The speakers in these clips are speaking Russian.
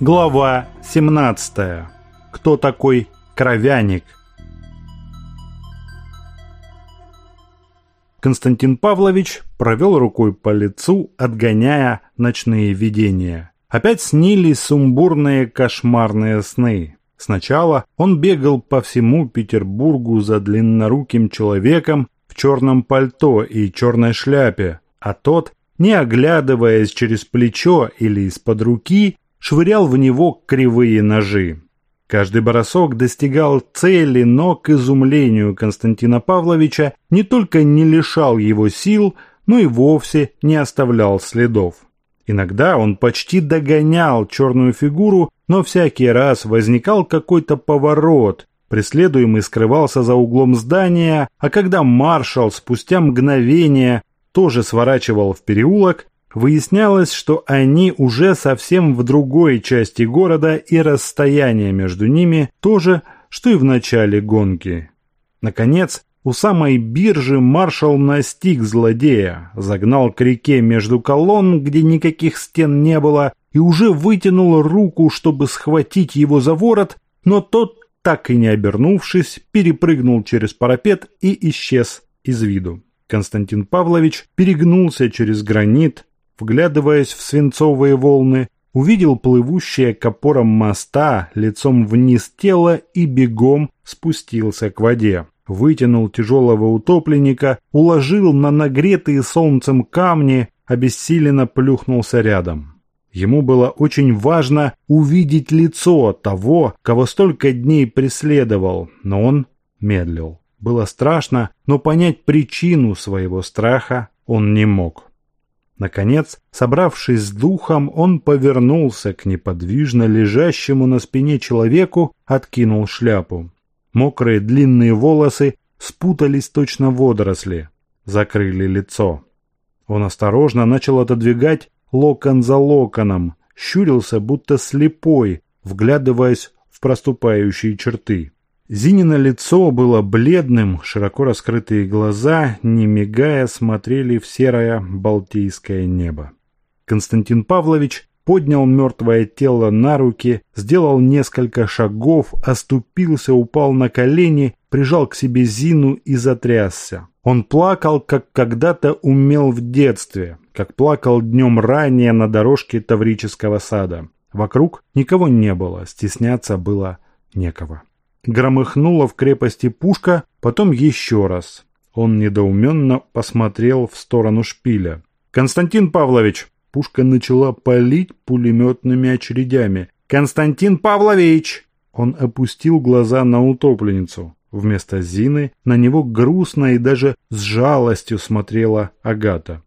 Глава 17. Кто такой кровяник? Константин Павлович провел рукой по лицу, отгоняя ночные видения. Опять снились сумбурные кошмарные сны. Сначала он бегал по всему Петербургу за длинноруким человеком в черном пальто и черной шляпе, а тот, не оглядываясь через плечо или из-под руки, швырял в него кривые ножи. Каждый бросок достигал цели, но к изумлению Константина Павловича не только не лишал его сил, но и вовсе не оставлял следов. Иногда он почти догонял черную фигуру, но всякий раз возникал какой-то поворот, преследуемый скрывался за углом здания, а когда маршал спустя мгновение тоже сворачивал в переулок, Выяснялось, что они уже совсем в другой части города и расстояние между ними то же, что и в начале гонки. Наконец, у самой биржи маршал настиг злодея, загнал к реке между колонн, где никаких стен не было, и уже вытянул руку, чтобы схватить его за ворот, но тот, так и не обернувшись, перепрыгнул через парапет и исчез из виду. Константин Павлович перегнулся через гранит, вглядываясь в свинцовые волны, увидел плывущее к опорам моста лицом вниз тело и бегом спустился к воде. Вытянул тяжелого утопленника, уложил на нагретые солнцем камни, обессиленно плюхнулся рядом. Ему было очень важно увидеть лицо того, кого столько дней преследовал, но он медлил. Было страшно, но понять причину своего страха он не мог. Наконец, собравшись с духом, он повернулся к неподвижно лежащему на спине человеку, откинул шляпу. Мокрые длинные волосы спутались точно водоросли, закрыли лицо. Он осторожно начал отодвигать локон за локоном, щурился, будто слепой, вглядываясь в проступающие черты. Зинино лицо было бледным, широко раскрытые глаза, не мигая, смотрели в серое балтийское небо. Константин Павлович поднял мертвое тело на руки, сделал несколько шагов, оступился, упал на колени, прижал к себе Зину и затрясся. Он плакал, как когда-то умел в детстве, как плакал днем ранее на дорожке Таврического сада. Вокруг никого не было, стесняться было некого. Громыхнула в крепости пушка, потом еще раз. Он недоуменно посмотрел в сторону шпиля. «Константин Павлович!» Пушка начала палить пулеметными очередями. «Константин Павлович!» Он опустил глаза на утопленницу. Вместо Зины на него грустно и даже с жалостью смотрела Агата.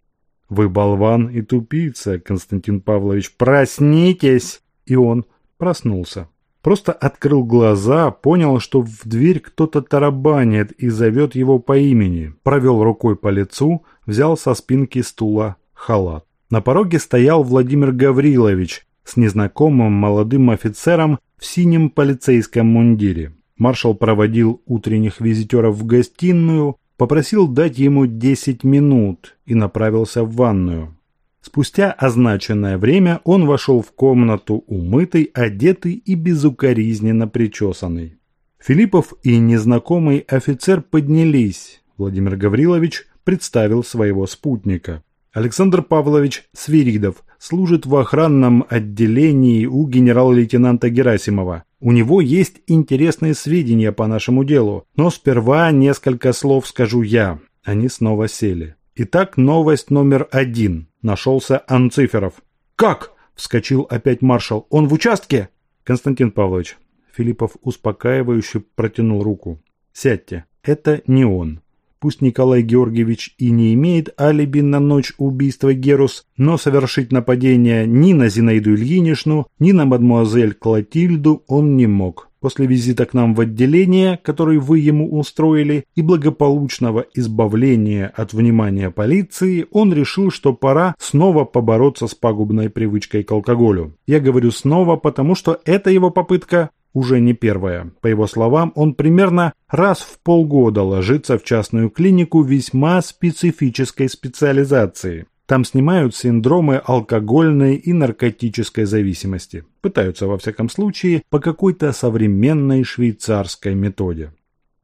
«Вы болван и тупица, Константин Павлович, проснитесь!» И он проснулся. Просто открыл глаза, понял, что в дверь кто-то тарабанит и зовет его по имени. Провел рукой по лицу, взял со спинки стула халат. На пороге стоял Владимир Гаврилович с незнакомым молодым офицером в синем полицейском мундире. Маршал проводил утренних визитеров в гостиную, попросил дать ему 10 минут и направился в ванную. Спустя означенное время он вошел в комнату умытый, одетый и безукоризненно причесанный. Филиппов и незнакомый офицер поднялись. Владимир Гаврилович представил своего спутника. Александр Павлович Свиридов служит в охранном отделении у генерал-лейтенанта Герасимова. У него есть интересные сведения по нашему делу, но сперва несколько слов скажу я. Они снова сели. Итак, новость номер один. Нашелся Анциферов. «Как?» – вскочил опять маршал. «Он в участке?» «Константин Павлович». Филиппов успокаивающе протянул руку. «Сядьте. Это не он. Пусть Николай Георгиевич и не имеет алиби на ночь убийства Герус, но совершить нападение ни на Зинаиду Ильинишну, ни на мадмуазель Клотильду он не мог. После визита к нам в отделение, который вы ему устроили, и благополучного избавления от внимания полиции, он решил, что пора снова побороться с пагубной привычкой к алкоголю. Я говорю снова, потому что эта его попытка уже не первая. По его словам, он примерно раз в полгода ложится в частную клинику весьма специфической специализации. Там снимают синдромы алкогольной и наркотической зависимости. Пытаются, во всяком случае, по какой-то современной швейцарской методе.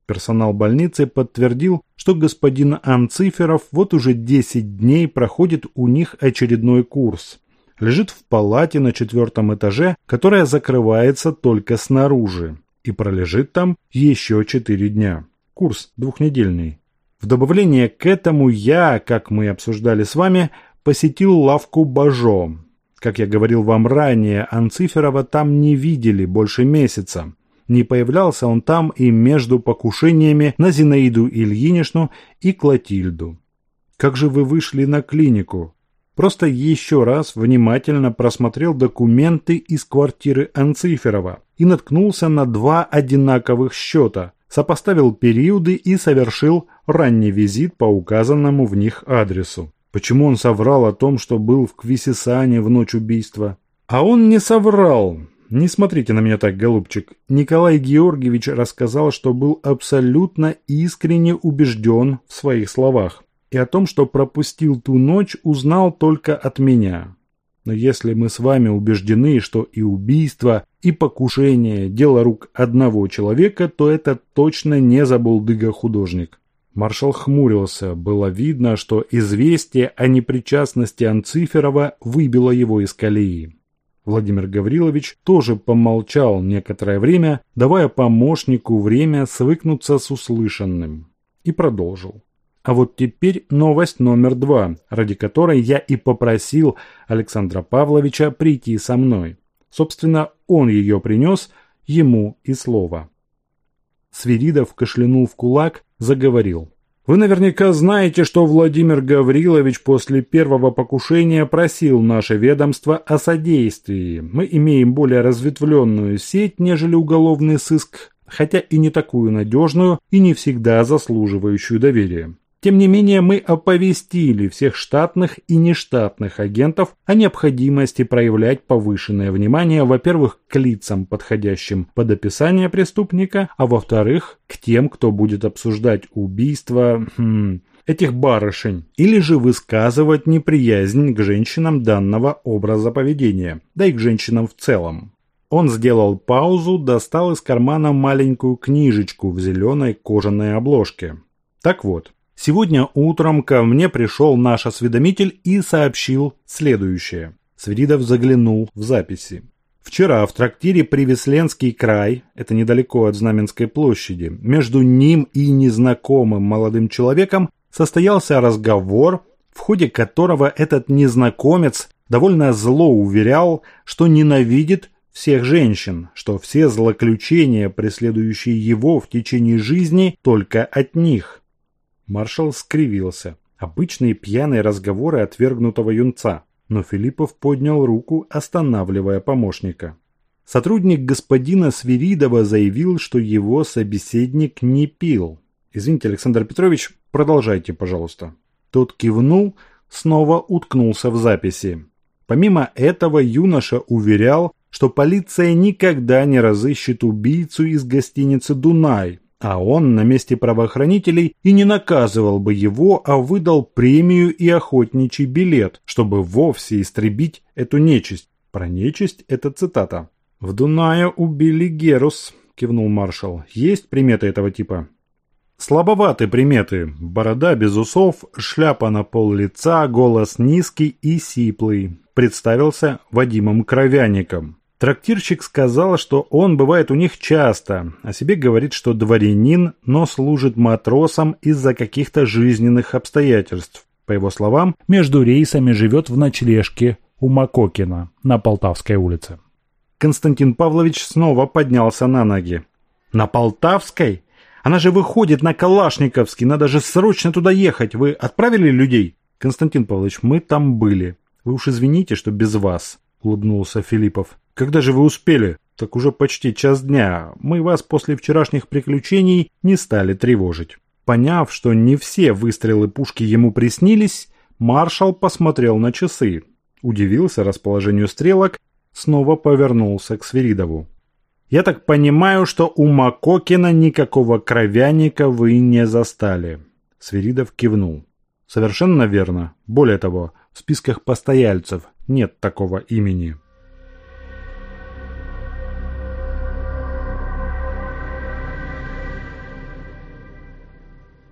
Персонал больницы подтвердил, что господин Анциферов вот уже 10 дней проходит у них очередной курс. Лежит в палате на четвертом этаже, которая закрывается только снаружи, и пролежит там еще 4 дня. Курс двухнедельный. В добавление к этому я, как мы обсуждали с вами, посетил лавку Бажо. Как я говорил вам ранее, Анциферова там не видели больше месяца. Не появлялся он там и между покушениями на Зинаиду Ильиничну и Клотильду. Как же вы вышли на клинику? Просто еще раз внимательно просмотрел документы из квартиры Анциферова и наткнулся на два одинаковых счета, сопоставил периоды и совершил ранний визит по указанному в них адресу. Почему он соврал о том, что был в Квисисане в ночь убийства? А он не соврал. Не смотрите на меня так, голубчик. Николай Георгиевич рассказал, что был абсолютно искренне убежден в своих словах. И о том, что пропустил ту ночь, узнал только от меня. Но если мы с вами убеждены, что и убийство, и покушение – дело рук одного человека, то это точно не забулдыга-художник. Маршал хмурился. Было видно, что известие о непричастности Анциферова выбило его из колеи. Владимир Гаврилович тоже помолчал некоторое время, давая помощнику время свыкнуться с услышанным. И продолжил. А вот теперь новость номер два, ради которой я и попросил Александра Павловича прийти со мной. Собственно, он ее принес, ему и слово. Свиридов кашлянул в кулак, заговорил. Вы наверняка знаете, что Владимир Гаврилович после первого покушения просил наше ведомство о содействии. Мы имеем более разветвленную сеть, нежели уголовный сыск, хотя и не такую надежную и не всегда заслуживающую доверия. Тем не менее, мы оповестили всех штатных и нештатных агентов о необходимости проявлять повышенное внимание, во-первых, к лицам, подходящим под описание преступника, а во-вторых, к тем, кто будет обсуждать убийство хм, этих барышень, или же высказывать неприязнь к женщинам данного образа поведения, да и к женщинам в целом. Он сделал паузу, достал из кармана маленькую книжечку в зеленой кожаной обложке. Так вот, Сегодня утром ко мне пришел наш осведомитель и сообщил следующее. Свиридов заглянул в записи. Вчера в трактире Привесленский край, это недалеко от Знаменской площади, между ним и незнакомым молодым человеком состоялся разговор, в ходе которого этот незнакомец довольно зло уверял, что ненавидит всех женщин, что все злоключения, преследующие его в течение жизни, только от них. Маршал скривился. Обычные пьяные разговоры отвергнутого юнца. Но Филиппов поднял руку, останавливая помощника. Сотрудник господина Свиридова заявил, что его собеседник не пил. «Извините, Александр Петрович, продолжайте, пожалуйста». Тот кивнул, снова уткнулся в записи. Помимо этого юноша уверял, что полиция никогда не разыщет убийцу из гостиницы «Дунай», а он на месте правоохранителей и не наказывал бы его, а выдал премию и охотничий билет, чтобы вовсе истребить эту нечисть. Про нечисть это цитата. «В Дунае убили Герус», – кивнул маршал. «Есть приметы этого типа?» Слабоваты приметы. Борода без усов, шляпа на пол лица, голос низкий и сиплый. Представился Вадимом Кровяником. Трактирщик сказал, что он бывает у них часто, о себе говорит, что дворянин, но служит матросом из-за каких-то жизненных обстоятельств. По его словам, между рейсами живет в ночлежке у Макокина на Полтавской улице. Константин Павлович снова поднялся на ноги. «На Полтавской? Она же выходит на Калашниковский, надо же срочно туда ехать. Вы отправили людей?» «Константин Павлович, мы там были. Вы уж извините, что без вас», – улыбнулся Филиппов. «Когда же вы успели?» «Так уже почти час дня. Мы вас после вчерашних приключений не стали тревожить». Поняв, что не все выстрелы пушки ему приснились, маршал посмотрел на часы, удивился расположению стрелок, снова повернулся к Свиридову. «Я так понимаю, что у Макокина никакого кровяника вы не застали». Свиридов кивнул. Совершенно верно. Более того, в списках постояльцев нет такого имени.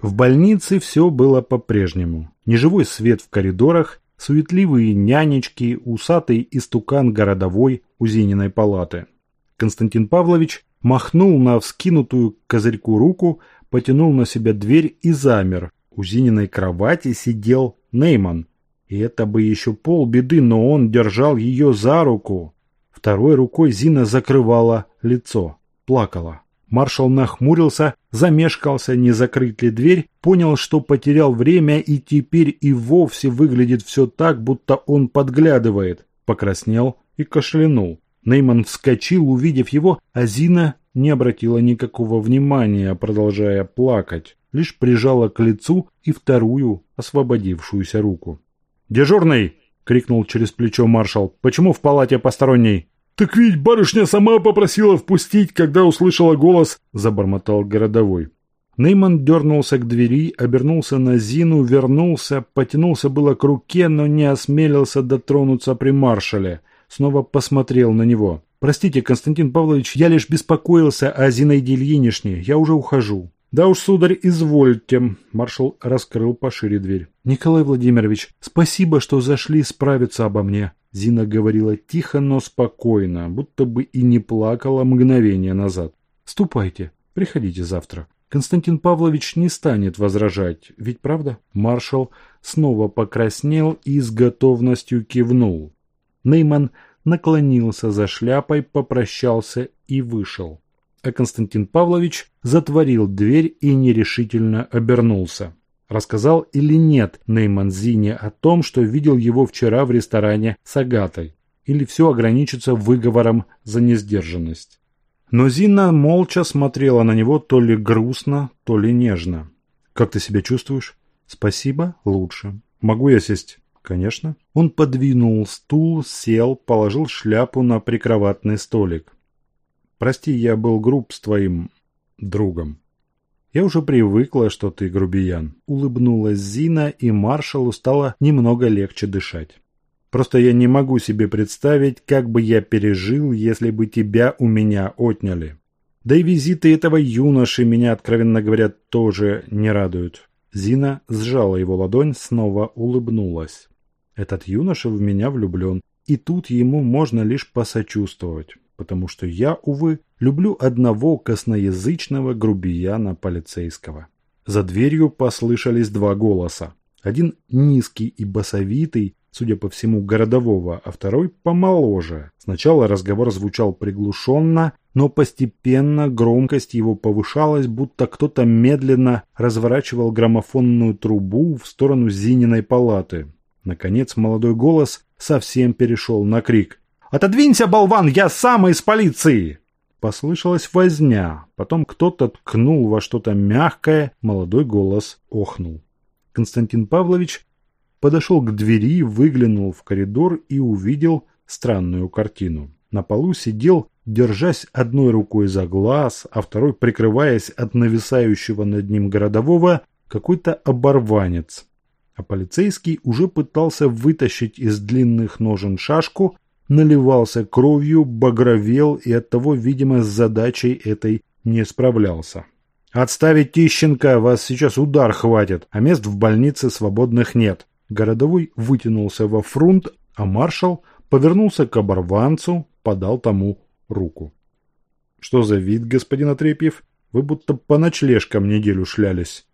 В больнице все было по-прежнему. Неживой свет в коридорах, суетливые нянечки, усатый истукан городовой у Зининой палаты. Константин Павлович махнул на вскинутую козырьку руку, потянул на себя дверь и замер. У Зининой кровати сидел Нейман. И это бы еще полбеды, но он держал ее за руку. Второй рукой Зина закрывала лицо, плакала. Маршал нахмурился, замешкался, не закрыть ли дверь, понял, что потерял время и теперь и вовсе выглядит все так, будто он подглядывает. Покраснел и кашлянул. Нейман вскочил, увидев его, а Зина не обратила никакого внимания, продолжая плакать, лишь прижала к лицу и вторую освободившуюся руку. «Дежурный!» — крикнул через плечо маршал. «Почему в палате посторонний?» «Так ведь барышня сама попросила впустить, когда услышала голос», – забормотал городовой. Нейман дернулся к двери, обернулся на Зину, вернулся, потянулся было к руке, но не осмелился дотронуться при маршале. Снова посмотрел на него. «Простите, Константин Павлович, я лишь беспокоился о Зинаиде Ильинишне. Я уже ухожу». «Да уж, сударь, извольте», – маршал раскрыл пошире дверь. «Николай Владимирович, спасибо, что зашли справиться обо мне. Зина говорила тихо, но спокойно, будто бы и не плакала мгновение назад. «Ступайте, приходите завтра». Константин Павлович не станет возражать, ведь правда? Маршал снова покраснел и с готовностью кивнул. Нейман наклонился за шляпой, попрощался и вышел. А Константин Павлович затворил дверь и нерешительно обернулся. Рассказал или нет Нейман Зине о том, что видел его вчера в ресторане с Агатой? Или все ограничится выговором за несдержанность? Но Зина молча смотрела на него то ли грустно, то ли нежно. «Как ты себя чувствуешь?» «Спасибо, лучше. Могу я сесть?» «Конечно». Он подвинул стул, сел, положил шляпу на прикроватный столик. «Прости, я был груб с твоим другом». «Я уже привыкла, что ты грубиян», – улыбнулась Зина, и маршалу стало немного легче дышать. «Просто я не могу себе представить, как бы я пережил, если бы тебя у меня отняли. Да и визиты этого юноши меня, откровенно говоря, тоже не радуют». Зина сжала его ладонь, снова улыбнулась. «Этот юноша в меня влюблен, и тут ему можно лишь посочувствовать, потому что я, увы, Люблю одного косноязычного грубияна полицейского. За дверью послышались два голоса. Один низкий и басовитый, судя по всему, городового, а второй помоложе. Сначала разговор звучал приглушенно, но постепенно громкость его повышалась, будто кто-то медленно разворачивал граммофонную трубу в сторону Зининой палаты. Наконец молодой голос совсем перешел на крик. «Отодвинься, болван, я сам из полиции!» Послышалась возня, потом кто-то ткнул во что-то мягкое, молодой голос охнул. Константин Павлович подошел к двери, выглянул в коридор и увидел странную картину. На полу сидел, держась одной рукой за глаз, а второй прикрываясь от нависающего над ним городового, какой-то оборванец. А полицейский уже пытался вытащить из длинных ножен шашку, наливался кровью, багровел и оттого, видимо, с задачей этой не справлялся. «Отставить Тищенко, вас сейчас удар хватит, а мест в больнице свободных нет». Городовой вытянулся во фрунт, а маршал повернулся к оборванцу, подал тому руку. «Что за вид, господин Отрепьев? Вы будто по ночлежкам неделю шлялись».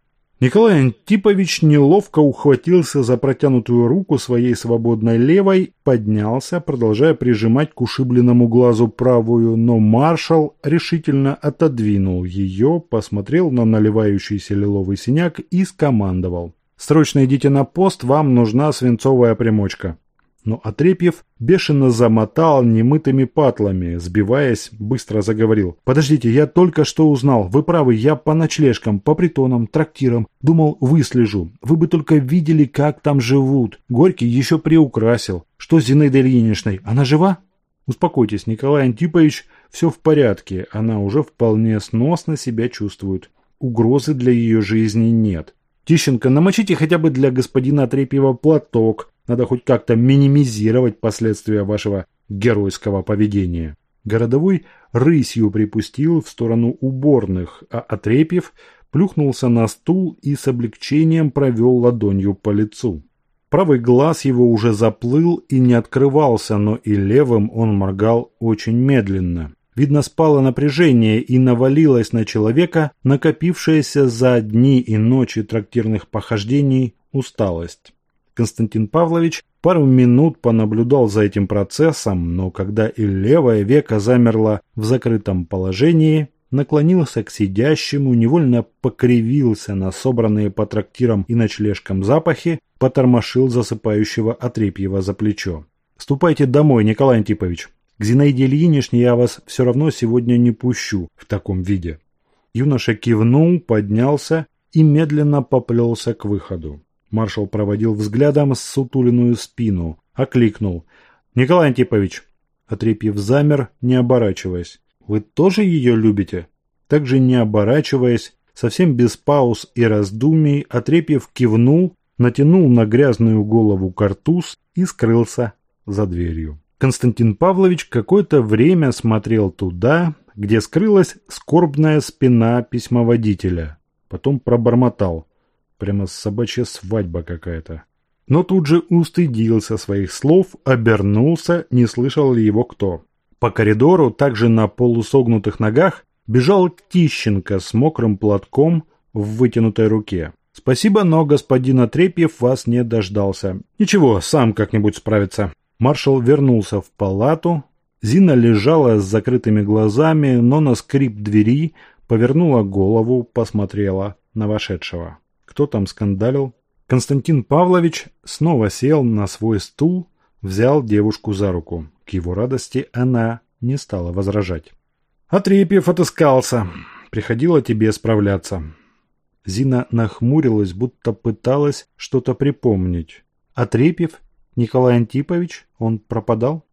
Николай Антипович неловко ухватился за протянутую руку своей свободной левой, поднялся, продолжая прижимать к ушибленному глазу правую, но маршал решительно отодвинул ее, посмотрел на наливающийся лиловый синяк и скомандовал. «Срочно идите на пост, вам нужна свинцовая примочка». Но Отрепьев бешено замотал немытыми патлами, сбиваясь, быстро заговорил. «Подождите, я только что узнал. Вы правы, я по ночлежкам, по притонам, трактирам. Думал, выслежу. Вы бы только видели, как там живут. Горький еще приукрасил. Что с Зинаидой Ильиничной? Она жива?» «Успокойтесь, Николай Антипович, все в порядке. Она уже вполне сносно себя чувствует. Угрозы для ее жизни нет. Тищенко, намочите хотя бы для господина Трепьева платок. Надо хоть как-то минимизировать последствия вашего геройского поведения. Городовой рысью припустил в сторону уборных, а Отрепьев плюхнулся на стул и с облегчением провел ладонью по лицу. Правый глаз его уже заплыл и не открывался, но и левым он моргал очень медленно. Видно, спало напряжение и навалилось на человека, накопившаяся за дни и ночи трактирных похождений усталость. Константин Павлович пару минут понаблюдал за этим процессом, но когда и левое веко замерло в закрытом положении, наклонился к сидящему, невольно покривился на собранные по трактирам и ночлежкам запахи, потормошил засыпающего Отрепьева за плечо. «Ступайте домой, Николай Антипович. К Зинаиде Ильиничне я вас все равно сегодня не пущу в таком виде». Юноша кивнул, поднялся и медленно поплелся к выходу. Маршал проводил взглядом сутулиную спину, окликнул. «Николай Антипович!» Отрепьев замер, не оборачиваясь. Вы тоже ее любите?» Также не оборачиваясь, совсем без пауз и раздумий, Отрепьев кивнул, натянул на грязную голову картуз и скрылся за дверью. Константин Павлович какое-то время смотрел туда, где скрылась скорбная спина письмоводителя. Потом пробормотал. Прямо собачья свадьба какая-то. Но тут же устыдился своих слов, обернулся, не слышал ли его кто. По коридору, также на полусогнутых ногах, бежал Тищенко с мокрым платком в вытянутой руке. «Спасибо, но господин Отрепьев вас не дождался. Ничего, сам как-нибудь справится». Маршал вернулся в палату. Зина лежала с закрытыми глазами, но на скрип двери повернула голову, посмотрела на вошедшего. Кто там скандалил? Константин Павлович снова сел на свой стул, взял девушку за руку. К его радости она не стала возражать. «Отрепьев отыскался. Приходило тебе справляться». Зина нахмурилась, будто пыталась что-то припомнить. «Отрепьев? Николай Антипович? Он пропадал?»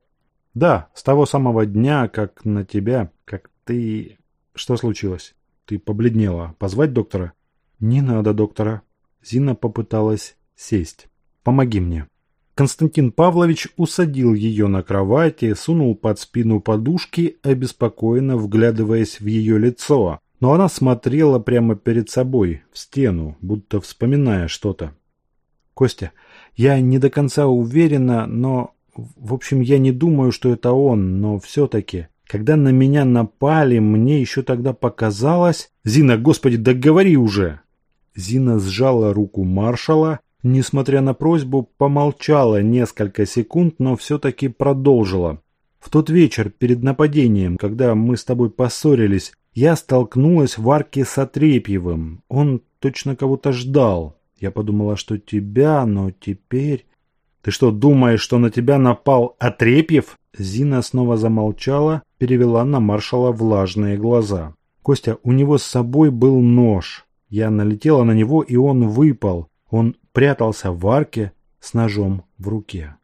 «Да, с того самого дня, как на тебя, как ты...» «Что случилось? Ты побледнела. Позвать доктора?» «Не надо доктора». Зина попыталась сесть. «Помоги мне». Константин Павлович усадил ее на кровати, сунул под спину подушки, обеспокоенно вглядываясь в ее лицо. Но она смотрела прямо перед собой, в стену, будто вспоминая что-то. «Костя, я не до конца уверена, но... В общем, я не думаю, что это он, но все-таки...» Когда на меня напали, мне еще тогда показалось... Зина, господи, да говори уже! Зина сжала руку маршала Несмотря на просьбу, помолчала несколько секунд, но все-таки продолжила. В тот вечер перед нападением, когда мы с тобой поссорились, я столкнулась в арке с Отрепьевым. Он точно кого-то ждал. Я подумала, что тебя, но теперь... Ты что, думаешь, что на тебя напал Отрепьев? Зина снова замолчала, перевела на маршала влажные глаза. Костя, у него с собой был нож. Я налетела на него, и он выпал. Он прятался в арке с ножом в руке.